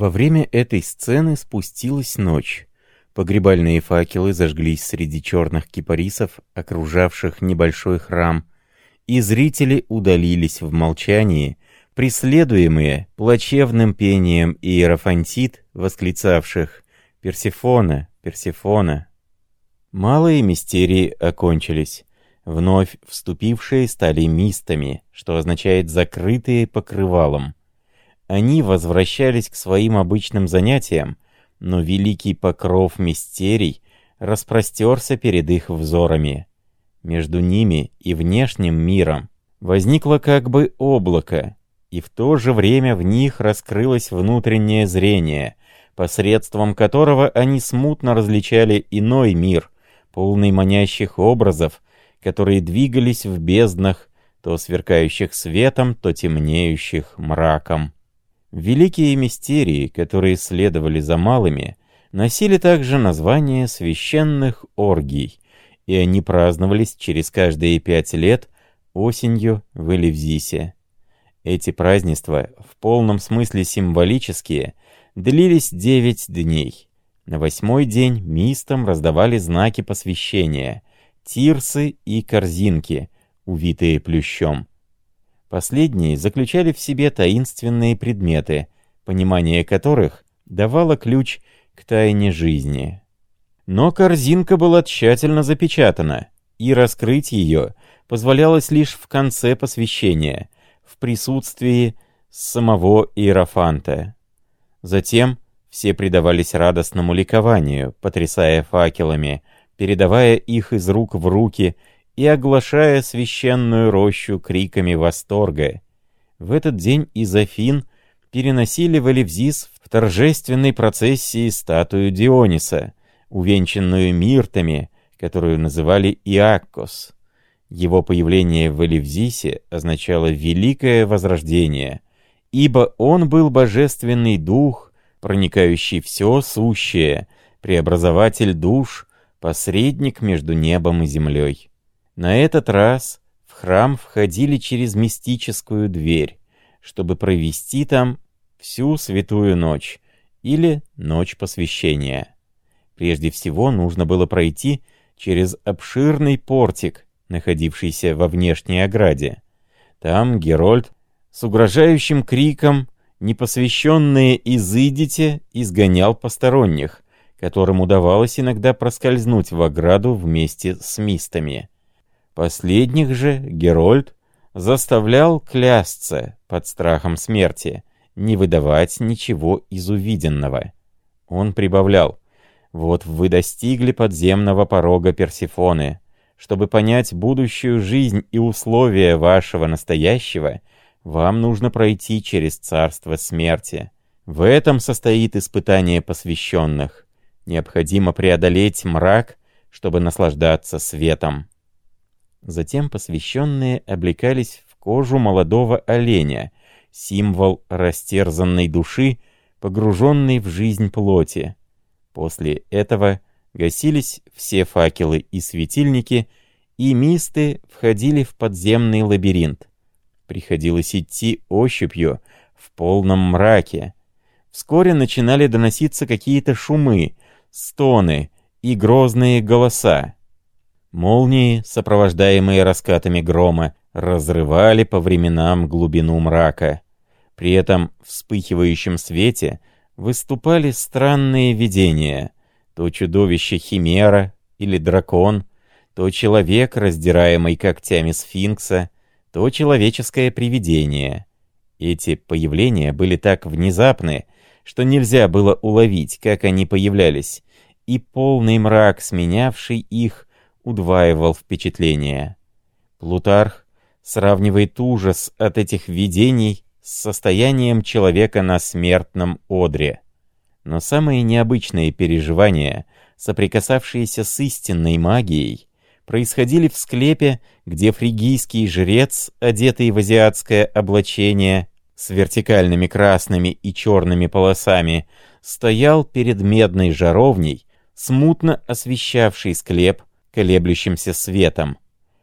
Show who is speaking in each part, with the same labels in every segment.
Speaker 1: Во время этой сцены спустилась ночь. Погребальные факелы зажглись среди черных кипарисов, окружавших небольшой храм, и зрители удалились в молчании, преследуемые плачевным пением иерофантит, восклицавших «Персифона! Персифона!». Малые мистерии окончились. Вновь вступившие стали мистами, что означает «закрытые покрывалом». Они возвращались к своим обычным занятиям, но великий покров мистерий распростерся перед их взорами. Между ними и внешним миром возникло как бы облако, и в то же время в них раскрылось внутреннее зрение, посредством которого они смутно различали иной мир, полный манящих образов, которые двигались в безднах, то сверкающих светом, то темнеющих мраком. Великие мистерии, которые следовали за малыми, носили также название священных оргий, и они праздновались через каждые пять лет осенью в Элевзисе. Эти празднества, в полном смысле символические, длились девять дней. На восьмой день мистам раздавали знаки посвящения, тирсы и корзинки, увитые плющом. Последние заключали в себе таинственные предметы, понимание которых давало ключ к тайне жизни. Но корзинка была тщательно запечатана, и раскрыть ее позволялось лишь в конце посвящения — в присутствии самого Иерофанта. Затем все предавались радостному ликованию, потрясая факелами, передавая их из рук в руки и оглашая священную рощу криками восторга. В этот день из Афин переносили в Элевзис в торжественной процессии статую Диониса, увенчанную миртами, которую называли Иаккос. Его появление в Элевзисе означало «великое возрождение», ибо он был божественный дух, проникающий все сущее, преобразователь душ, посредник между небом и землей. На этот раз в храм входили через мистическую дверь, чтобы провести там всю святую ночь или ночь посвящения. Прежде всего нужно было пройти через обширный портик, находившийся во внешней ограде. Там Герольд с угрожающим криком «Непосвященные изыдите!» изгонял посторонних, которым удавалось иногда проскользнуть в ограду вместе с мистами. Последних же Герольд заставлял клясться под страхом смерти, не выдавать ничего из увиденного. Он прибавлял, «Вот вы достигли подземного порога Персифоны, чтобы понять будущую жизнь и условия вашего настоящего, вам нужно пройти через царство смерти. В этом состоит испытание посвященных. Необходимо преодолеть мрак, чтобы наслаждаться светом. Затем посвященные облекались в кожу молодого оленя, символ растерзанной души, погруженной в жизнь плоти. После этого гасились все факелы и светильники, и мисты входили в подземный лабиринт. Приходилось идти ощупью в полном мраке. Вскоре начинали доноситься какие-то шумы, стоны и грозные голоса. Молнии, сопровождаемые раскатами грома, разрывали по временам глубину мрака. При этом вспыхивающем свете выступали странные видения — то чудовище Химера или дракон, то человек, раздираемый когтями сфинкса, то человеческое привидение. Эти появления были так внезапны, что нельзя было уловить, как они появлялись, и полный мрак, сменявший их, удваивал впечатление. Плутарх сравнивает ужас от этих видений с состоянием человека на смертном одре. Но самые необычные переживания, соприкасавшиеся с истинной магией, происходили в склепе, где фригийский жрец, одетый в азиатское облачение, с вертикальными красными и черными полосами, стоял перед медной жаровней, смутно освещавший склеп колеблющимся светом.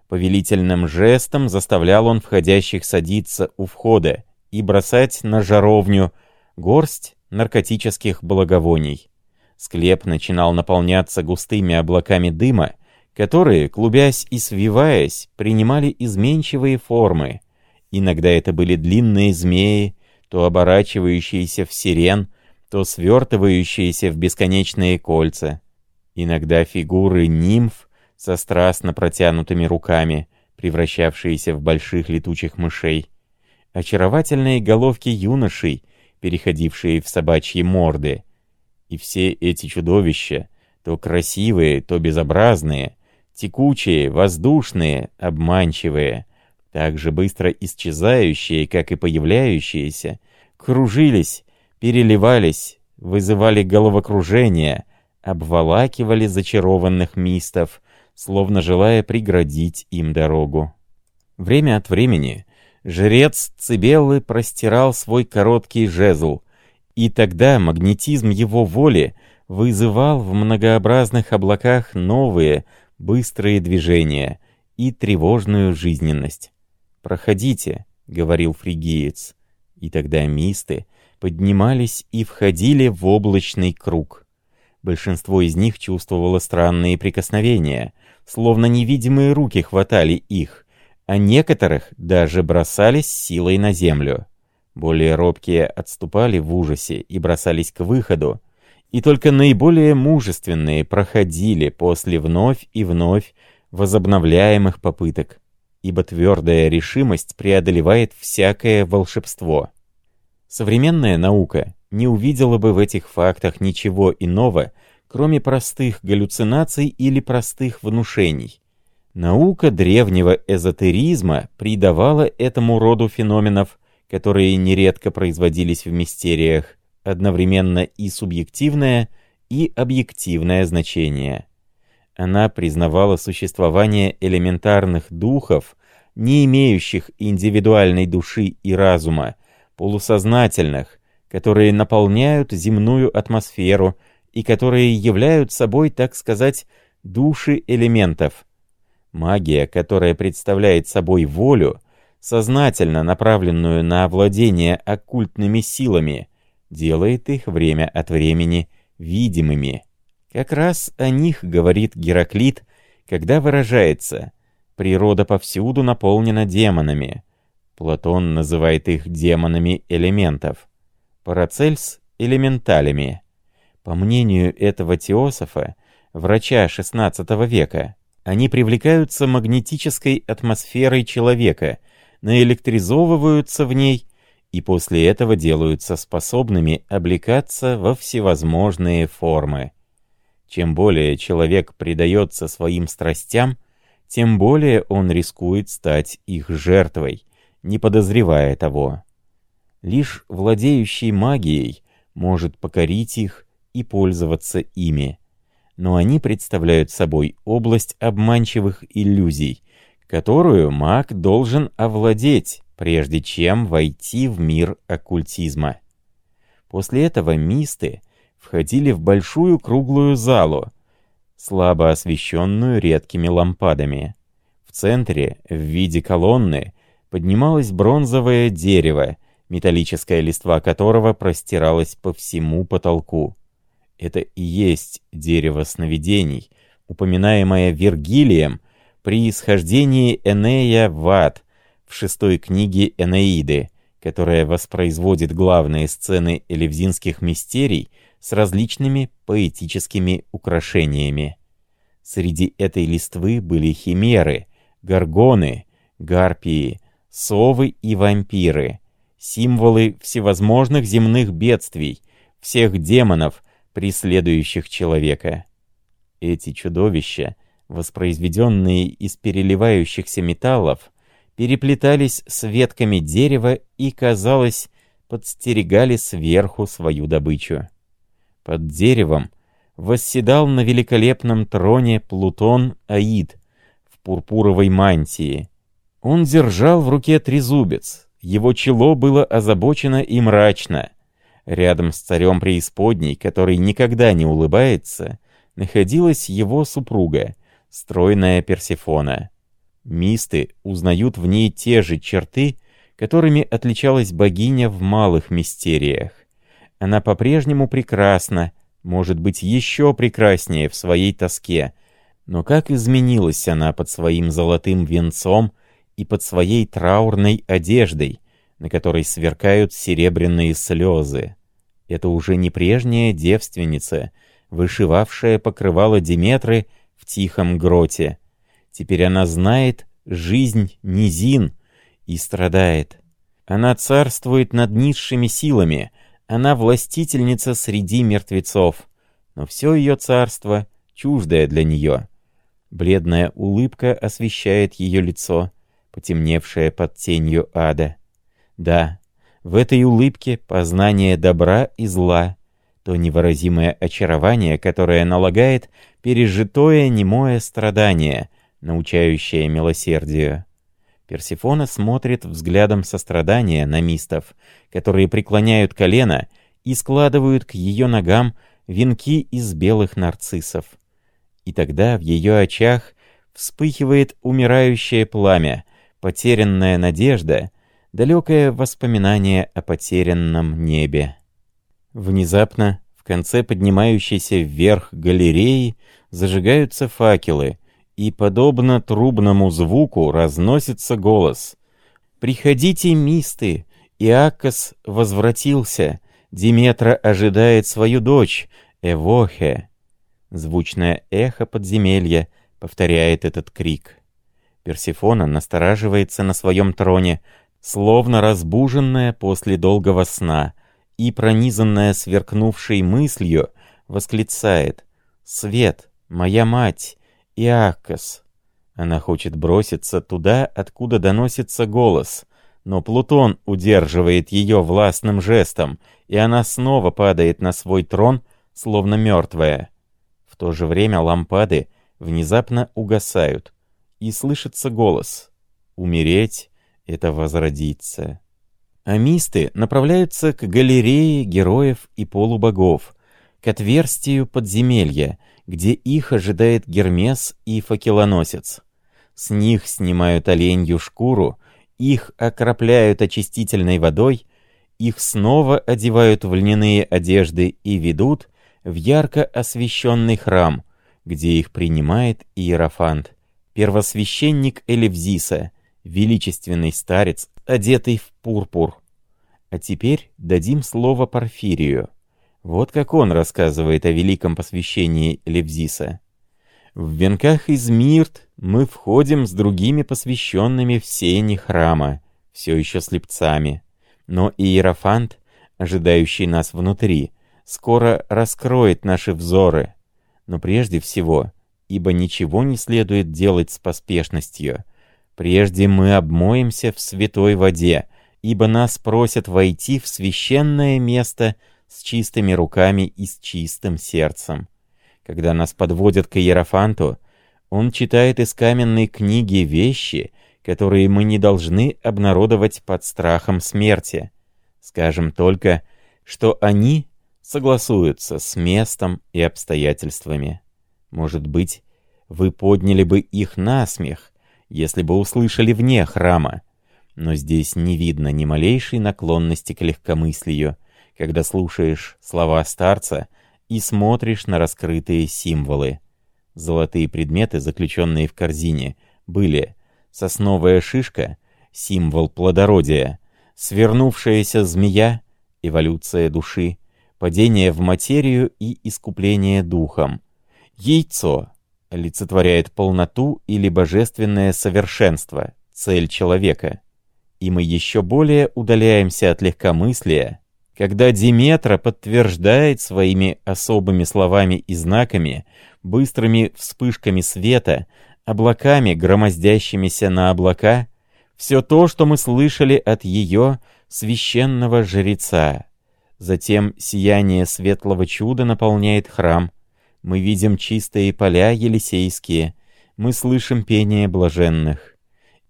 Speaker 1: Повелительным жестом заставлял он входящих садиться у входа и бросать на жаровню горсть наркотических благовоний. Склеп начинал наполняться густыми облаками дыма, которые, клубясь и свиваясь, принимали изменчивые формы. Иногда это были длинные змеи, то оборачивающиеся в сирен, то свертывающиеся в бесконечные кольца. Иногда фигуры нимф со страстно протянутыми руками, превращавшиеся в больших летучих мышей. Очаровательные головки юношей, переходившие в собачьи морды. И все эти чудовища, то красивые, то безобразные, текучие, воздушные, обманчивые, так же быстро исчезающие, как и появляющиеся, кружились, переливались, вызывали головокружение, обволакивали зачарованных мистов, словно желая преградить им дорогу. Время от времени жрец Цибеллы простирал свой короткий жезл, и тогда магнетизм его воли вызывал в многообразных облаках новые, быстрые движения и тревожную жизненность. «Проходите», — говорил фригиец, и тогда мисты поднимались и входили в облачный круг. Большинство из них чувствовало странные прикосновения, словно невидимые руки хватали их, а некоторых даже бросались силой на землю. Более робкие отступали в ужасе и бросались к выходу, и только наиболее мужественные проходили после вновь и вновь возобновляемых попыток, ибо твердая решимость преодолевает всякое волшебство. Современная наука не увидела бы в этих фактах ничего иного, кроме простых галлюцинаций или простых внушений. Наука древнего эзотеризма придавала этому роду феноменов, которые нередко производились в мистериях, одновременно и субъективное, и объективное значение. Она признавала существование элементарных духов, не имеющих индивидуальной души и разума, полусознательных, которые наполняют земную атмосферу и которые являют собой, так сказать, души элементов. Магия, которая представляет собой волю, сознательно направленную на овладение оккультными силами, делает их время от времени видимыми. Как раз о них говорит Гераклит, когда выражается «природа повсюду наполнена демонами». Платон называет их демонами элементов. Парацельс — элементалями. По мнению этого теософа, врача XVI века, они привлекаются магнетической атмосферой человека, наэлектризовываются в ней и после этого делаются способными облекаться во всевозможные формы. Чем более человек предается своим страстям, тем более он рискует стать их жертвой, не подозревая того. Лишь владеющий магией может покорить их и пользоваться ими. Но они представляют собой область обманчивых иллюзий, которую маг должен овладеть, прежде чем войти в мир оккультизма. После этого мисты входили в большую круглую залу, слабо освещенную редкими лампадами. В центре, в виде колонны, поднималось бронзовое дерево, металлическая листва которого простиралась по всему потолку. Это и есть дерево сновидений, упоминаемое Вергилием при исхождении Энея в ад в шестой книге Энеиды, которая воспроизводит главные сцены элевзинских мистерий с различными поэтическими украшениями. Среди этой листвы были химеры, горгоны, гарпии, совы и вампиры, символы всевозможных земных бедствий, всех демонов, преследующих человека. Эти чудовища, воспроизведенные из переливающихся металлов, переплетались с ветками дерева и, казалось, подстерегали сверху свою добычу. Под деревом восседал на великолепном троне Плутон Аид в пурпуровой мантии. Он держал в руке трезубец, его чело было озабочено и мрачно. Рядом с царем преисподней, который никогда не улыбается, находилась его супруга, стройная Персефона. Мисты узнают в ней те же черты, которыми отличалась богиня в малых мистериях. Она по-прежнему прекрасна, может быть, еще прекраснее в своей тоске. Но как изменилась она под своим золотым венцом и под своей траурной одеждой, на которой сверкают серебряные слезы. Это уже не прежняя девственница, вышивавшая покрывало Диметры в тихом гроте. Теперь она знает жизнь низин и страдает. Она царствует над низшими силами, она властительница среди мертвецов, но все ее царство чуждое для нее. Бледная улыбка освещает ее лицо, потемневшее под тенью ада. Да, в этой улыбке познание добра и зла, то невыразимое очарование, которое налагает пережитое немое страдание, научающее милосердию. Персифона смотрит взглядом сострадания на мистов, которые преклоняют колено и складывают к ее ногам венки из белых нарциссов. И тогда в ее очах вспыхивает умирающее пламя, потерянная надежда, далекое воспоминание о потерянном небе. Внезапно в конце поднимающейся вверх галереи зажигаются факелы — и, подобно трубному звуку, разносится голос. «Приходите, мисты! Иакос возвратился! Диметра ожидает свою дочь, Эвохе!» Звучное эхо подземелья повторяет этот крик. Персифона настораживается на своем троне, словно разбуженная после долгого сна, и, пронизанная сверкнувшей мыслью, восклицает «Свет, моя мать, Иакос. Она хочет броситься туда, откуда доносится голос, но Плутон удерживает ее властным жестом, и она снова падает на свой трон, словно мертвая. В то же время лампады внезапно угасают, и слышится голос «Умереть — это возродиться». Амисты направляются к галерее героев и полубогов, к отверстию подземелья, где их ожидает Гермес и факелоносец. С них снимают оленью шкуру, их окропляют очистительной водой, их снова одевают в льняные одежды и ведут в ярко освещенный храм, где их принимает Иерофант, первосвященник Элевзиса, величественный старец, одетый в пурпур. А теперь дадим слово Порфирию. Вот как он рассказывает о великом посвящении Левзиса. «В венках из мирт мы входим с другими посвященными в сени храма, все еще слепцами. Но Иерофант, ожидающий нас внутри, скоро раскроет наши взоры. Но прежде всего, ибо ничего не следует делать с поспешностью, прежде мы обмоемся в святой воде, ибо нас просят войти в священное место — с чистыми руками и с чистым сердцем. Когда нас подводят к Иерофанту, он читает из каменной книги вещи, которые мы не должны обнародовать под страхом смерти. Скажем только, что они согласуются с местом и обстоятельствами. Может быть, вы подняли бы их на смех, если бы услышали вне храма. Но здесь не видно ни малейшей наклонности к легкомыслию, когда слушаешь слова старца и смотришь на раскрытые символы. Золотые предметы, заключенные в корзине, были сосновая шишка, символ плодородия, свернувшаяся змея, эволюция души, падение в материю и искупление духом. Яйцо олицетворяет полноту или божественное совершенство, цель человека. И мы еще более удаляемся от легкомыслия, когда Диметра подтверждает своими особыми словами и знаками, быстрыми вспышками света, облаками, громоздящимися на облака, все то, что мы слышали от ее священного жреца. Затем сияние светлого чуда наполняет храм. Мы видим чистые поля елисейские, мы слышим пение блаженных.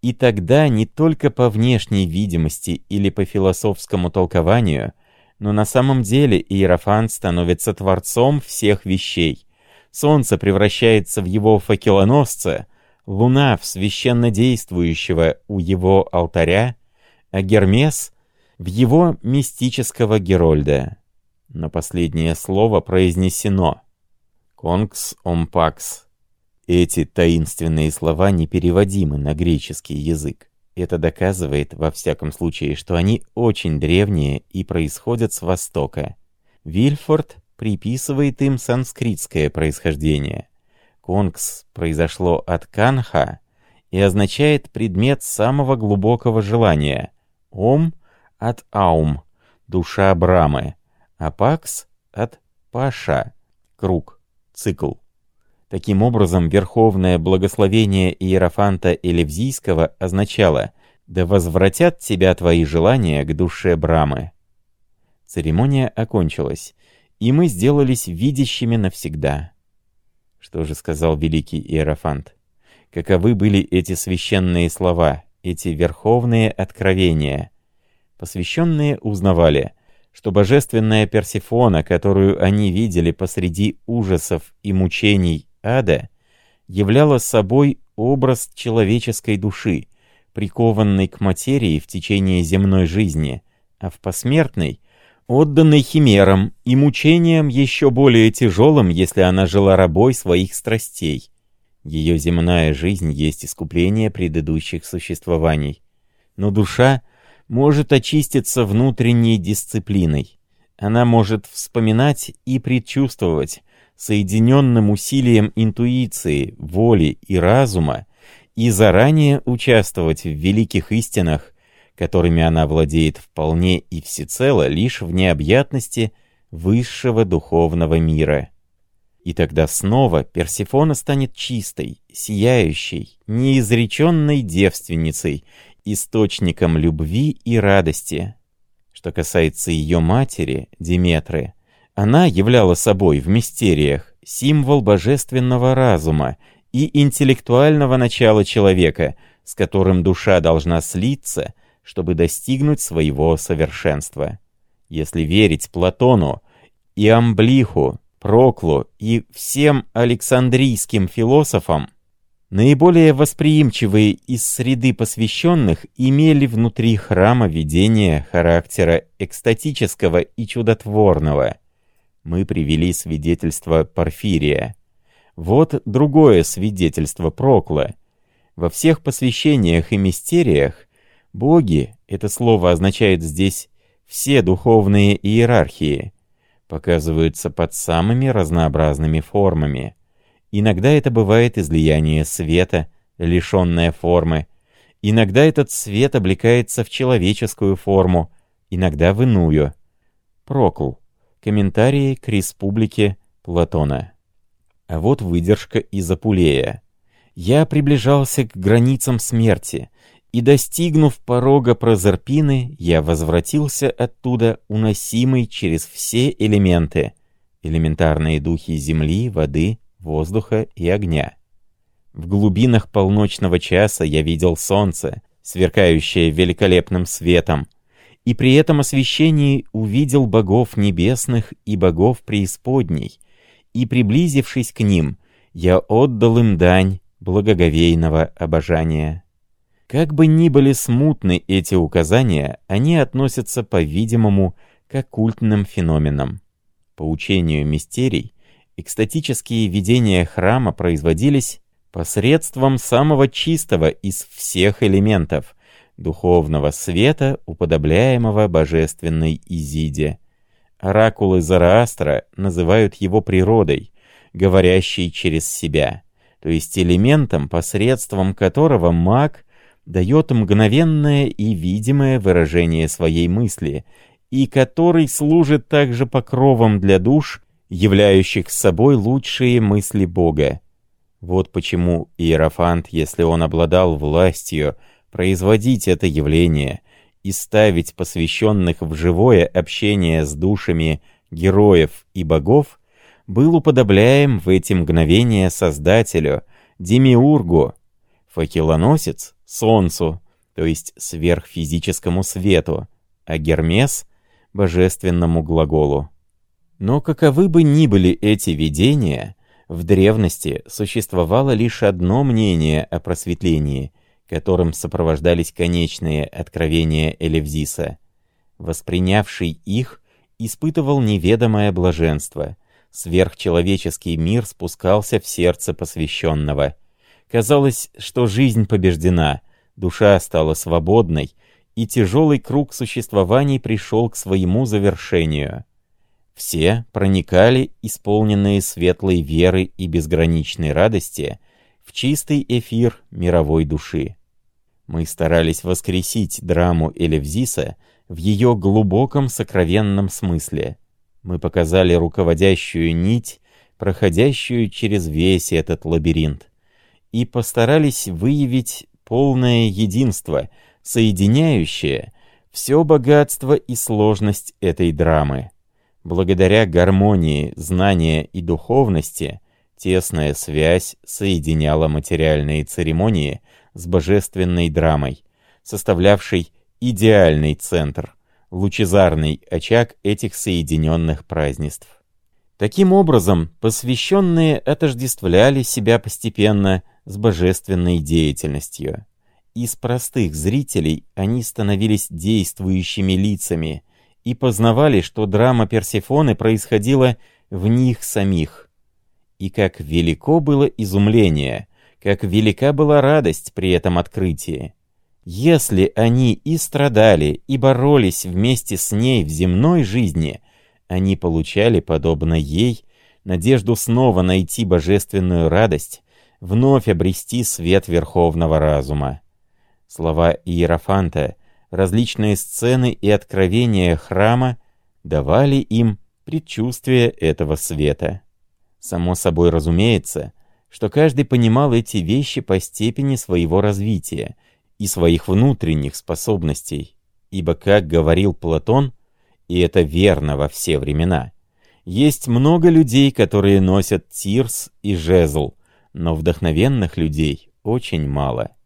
Speaker 1: И тогда не только по внешней видимости или по философскому толкованию — но на самом деле Иерофант становится творцом всех вещей. Солнце превращается в его факелоносца, луна в священно действующего у его алтаря, а Гермес — в его мистического Герольда. но последнее слово произнесено. «Конкс омпакс». Эти таинственные слова непереводимы на греческий язык. Это доказывает, во всяком случае, что они очень древние и происходят с Востока. Вильфорд приписывает им санскритское происхождение. Конгс произошло от канха и означает предмет самого глубокого желания. Ом — от аум, душа Брамы, а пакс — от паша, круг, цикл. Таким образом, верховное благословение Иерофанта Элевзийского означало «Да возвратят тебя твои желания к душе Брамы». Церемония окончилась, и мы сделались видящими навсегда. Что же сказал великий Иерофант? Каковы были эти священные слова, эти верховные откровения? Посвященные узнавали, что божественная Персифона, которую они видели посреди ужасов и мучений ада являла собой образ человеческой души, прикованной к материи в течение земной жизни, а в посмертной — отданной химерам и мучениям еще более тяжелым, если она жила рабой своих страстей. Ее земная жизнь есть искупление предыдущих существований. Но душа может очиститься внутренней дисциплиной. Она может вспоминать и предчувствовать, соединенным усилием интуиции, воли и разума, и заранее участвовать в великих истинах, которыми она владеет вполне и всецело лишь в необъятности высшего духовного мира. И тогда снова Персифона станет чистой, сияющей, неизреченной девственницей, источником любви и радости. Что касается ее матери, Диметры, она являла собой в мистериях символ божественного разума и интеллектуального начала человека, с которым душа должна слиться, чтобы достигнуть своего совершенства. Если верить Платону, и Амблиху, Проклу и всем александрийским философам, наиболее восприимчивые из среды посвященных имели внутри храма видение характера экстатического и чудотворного – мы привели свидетельство Порфирия. Вот другое свидетельство Прокла. Во всех посвящениях и мистериях боги, это слово означает здесь все духовные иерархии, показываются под самыми разнообразными формами. Иногда это бывает излияние света, лишенное формы. Иногда этот свет облекается в человеческую форму, иногда в иную. Прокл. Комментарии к республике Платона. А вот выдержка из Апулея. «Я приближался к границам смерти, и, достигнув порога Прозерпины, я возвратился оттуда, уносимый через все элементы, элементарные духи земли, воды, воздуха и огня. В глубинах полночного часа я видел солнце, сверкающее великолепным светом, и при этом освещении увидел богов небесных и богов преисподней, и, приблизившись к ним, я отдал им дань благоговейного обожания. Как бы ни были смутны эти указания, они относятся, по-видимому, к оккультным феноменам. По учению мистерий, экстатические видения храма производились посредством самого чистого из всех элементов, духовного света, уподобляемого божественной Изиде. Оракулы Зараастра называют его природой, говорящей через себя, то есть элементом, посредством которого маг дает мгновенное и видимое выражение своей мысли, и который служит также покровом для душ, являющих собой лучшие мысли Бога. Вот почему Иерофант, если он обладал властью, производить это явление и ставить посвященных в живое общение с душами героев и богов, был уподобляем в эти мгновения Создателю, Демиургу, факелоносец — Солнцу, то есть сверхфизическому свету, а Гермес — божественному глаголу. Но каковы бы ни были эти видения, в древности существовало лишь одно мнение о просветлении — которым сопровождались конечные откровения Элевзиса. Воспринявший их испытывал неведомое блаженство. Сверхчеловеческий мир спускался в сердце посвященного. Казалось, что жизнь побеждена, душа стала свободной, и тяжелый круг существований пришел к своему завершению. Все проникали, исполненные светлой веры и безграничной радости, в чистый эфир мировой души. Мы старались воскресить драму Элевзиса в ее глубоком сокровенном смысле. Мы показали руководящую нить, проходящую через весь этот лабиринт, и постарались выявить полное единство, соединяющее все богатство и сложность этой драмы. Благодаря гармонии, знания и духовности тесная связь соединяла материальные церемонии с божественной драмой, составлявшей идеальный центр, лучезарный очаг этих соединенных празднеств. Таким образом, посвященные отождествляли себя постепенно с божественной деятельностью. Из простых зрителей они становились действующими лицами и познавали, что драма Персефоны происходила в них самих. И как велико было изумление, как велика была радость при этом открытии. Если они и страдали, и боролись вместе с ней в земной жизни, они получали, подобно ей, надежду снова найти божественную радость, вновь обрести свет верховного разума. Слова Иерофанта, различные сцены и откровения храма давали им предчувствие этого света. Само собой разумеется, что каждый понимал эти вещи по степени своего развития и своих внутренних способностей, ибо, как говорил Платон, и это верно во все времена, есть много людей, которые носят тирс и жезл, но вдохновенных людей очень мало.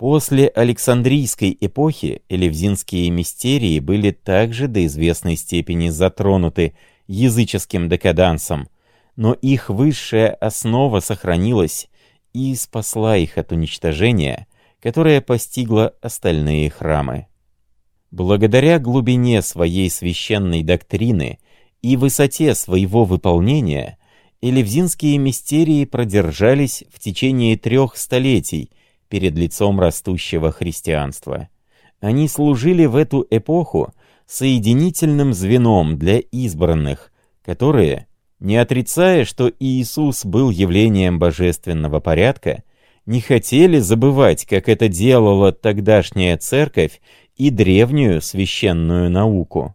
Speaker 1: После Александрийской эпохи элевзинские мистерии были также до известной степени затронуты языческим декадансом, но их высшая основа сохранилась и спасла их от уничтожения, которое постигло остальные храмы. Благодаря глубине своей священной доктрины и высоте своего выполнения, элевзинские мистерии продержались в течение трех столетий перед лицом растущего христианства. Они служили в эту эпоху соединительным звеном для избранных, которые, не отрицая, что Иисус был явлением божественного порядка, не хотели забывать, как это делала тогдашняя церковь и древнюю священную науку.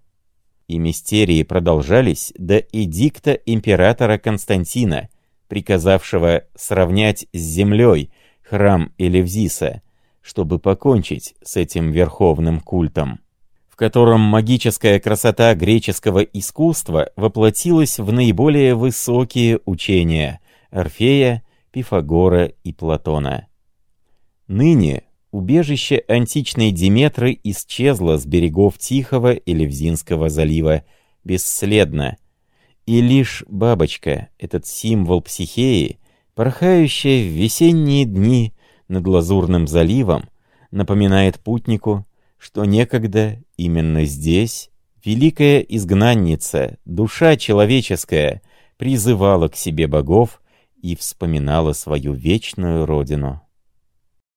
Speaker 1: И мистерии продолжались до эдикта императора Константина, приказавшего сравнять с землей храм Элевзиса, чтобы покончить с этим верховным культом в котором магическая красота греческого искусства воплотилась в наиболее высокие учения Орфея, Пифагора и Платона. Ныне убежище античной Диметры исчезло с берегов Тихого и Левзинского залива бесследно, и лишь бабочка, этот символ психеи, порхающая в весенние дни над Лазурным заливом, напоминает путнику, что некогда именно здесь великая изгнанница, душа человеческая, призывала к себе богов и вспоминала свою вечную родину.